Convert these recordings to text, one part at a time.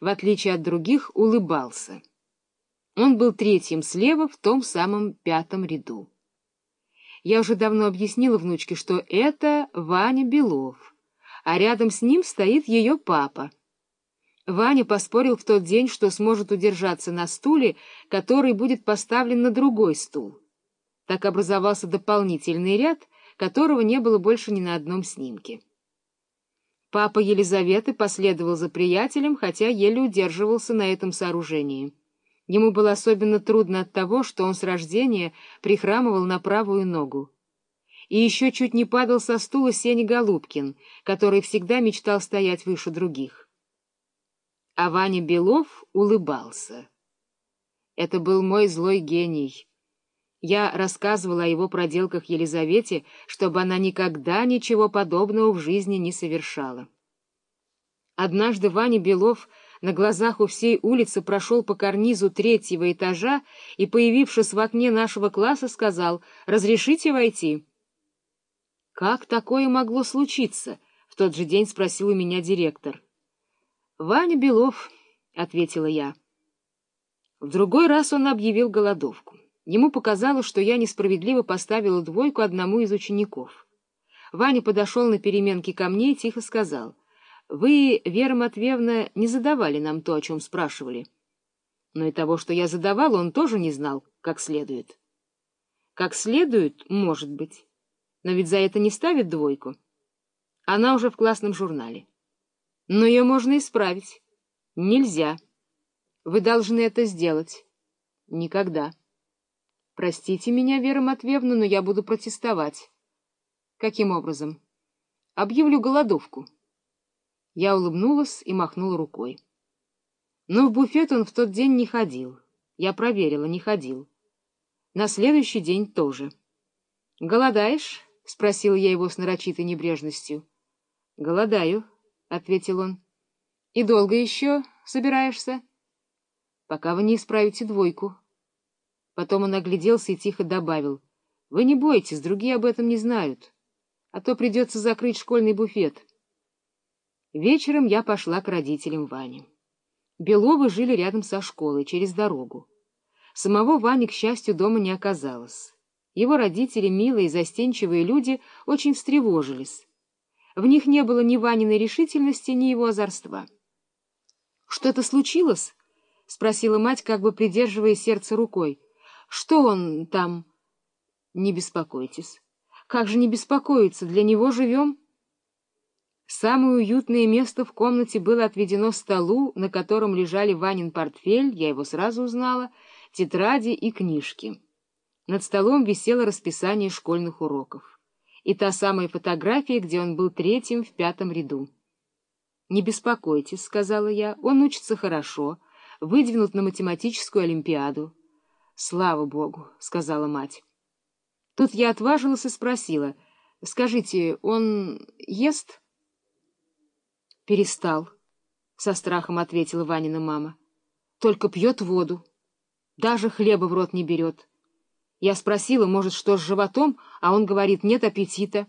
в отличие от других, улыбался. Он был третьим слева в том самом пятом ряду. Я уже давно объяснила внучке, что это Ваня Белов, а рядом с ним стоит ее папа. Ваня поспорил в тот день, что сможет удержаться на стуле, который будет поставлен на другой стул. Так образовался дополнительный ряд, которого не было больше ни на одном снимке. Папа Елизаветы последовал за приятелем, хотя еле удерживался на этом сооружении. Ему было особенно трудно от того, что он с рождения прихрамывал на правую ногу. И еще чуть не падал со стула Сеня Голубкин, который всегда мечтал стоять выше других. А Ваня Белов улыбался. Это был мой злой гений. Я рассказывала о его проделках Елизавете, чтобы она никогда ничего подобного в жизни не совершала. Однажды Ваня Белов на глазах у всей улицы прошел по карнизу третьего этажа и, появившись в окне нашего класса, сказал «Разрешите войти?» «Как такое могло случиться?» — в тот же день спросил у меня директор. «Ваня Белов», — ответила я. В другой раз он объявил голодовку. Ему показалось, что я несправедливо поставила двойку одному из учеников. Ваня подошел на переменке ко мне и тихо сказал — вы, Вера Матвеевна, не задавали нам то, о чем спрашивали. Но и того, что я задавал, он тоже не знал, как следует. Как следует, может быть. Но ведь за это не ставят двойку. Она уже в классном журнале. Но ее можно исправить. Нельзя. Вы должны это сделать. Никогда. Простите меня, Вера Матвеевна, но я буду протестовать. Каким образом? Объявлю голодовку. Я улыбнулась и махнула рукой. Но в буфет он в тот день не ходил. Я проверила, не ходил. На следующий день тоже. «Голодаешь?» — спросила я его с нарочитой небрежностью. «Голодаю», — ответил он. «И долго еще собираешься?» «Пока вы не исправите двойку». Потом он огляделся и тихо добавил. «Вы не бойтесь, другие об этом не знают, а то придется закрыть школьный буфет». Вечером я пошла к родителям Вани. Беловы жили рядом со школой, через дорогу. Самого Вани, к счастью, дома не оказалось. Его родители, милые и застенчивые люди, очень встревожились. В них не было ни Ваниной решительности, ни его озорства. — Что-то случилось? — спросила мать, как бы придерживая сердце рукой. — Что он там? — Не беспокойтесь. — Как же не беспокоиться? Для него живем. Самое уютное место в комнате было отведено столу, на котором лежали Ванин портфель, я его сразу узнала, тетради и книжки. Над столом висело расписание школьных уроков. И та самая фотография, где он был третьим в пятом ряду. «Не беспокойтесь», — сказала я, — «он учится хорошо, выдвинут на математическую олимпиаду». «Слава Богу», — сказала мать. Тут я отважилась и спросила, «Скажите, он ест?» Перестал, — со страхом ответила Ванина мама. Только пьет воду. Даже хлеба в рот не берет. Я спросила, может, что с животом, а он говорит, нет аппетита.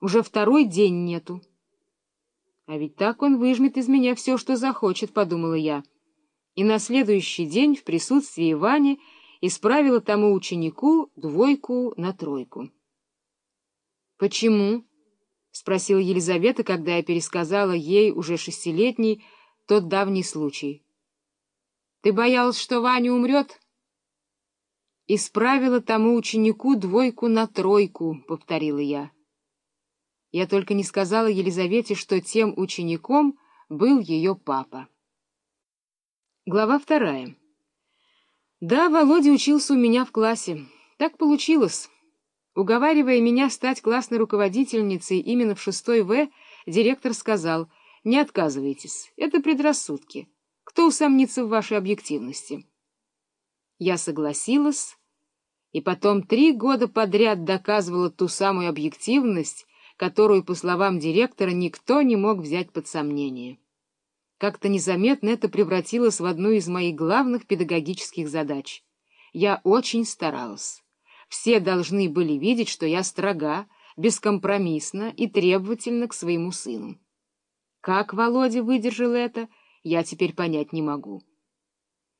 Уже второй день нету. А ведь так он выжмет из меня все, что захочет, — подумала я. И на следующий день в присутствии Вани исправила тому ученику двойку на тройку. — Почему? — спросила Елизавета, когда я пересказала ей, уже шестилетний, тот давний случай. — Ты боялась, что Ваня умрет? — Исправила тому ученику двойку на тройку, — повторила я. Я только не сказала Елизавете, что тем учеником был ее папа. Глава вторая. Да, Володя учился у меня в классе. Так получилось. Уговаривая меня стать классной руководительницей именно в шестой В, директор сказал, «Не отказывайтесь, это предрассудки. Кто усомнится в вашей объективности?» Я согласилась, и потом три года подряд доказывала ту самую объективность, которую, по словам директора, никто не мог взять под сомнение. Как-то незаметно это превратилось в одну из моих главных педагогических задач. Я очень старалась. Все должны были видеть, что я строга, бескомпромиссна и требовательна к своему сыну. Как Володя выдержал это, я теперь понять не могу.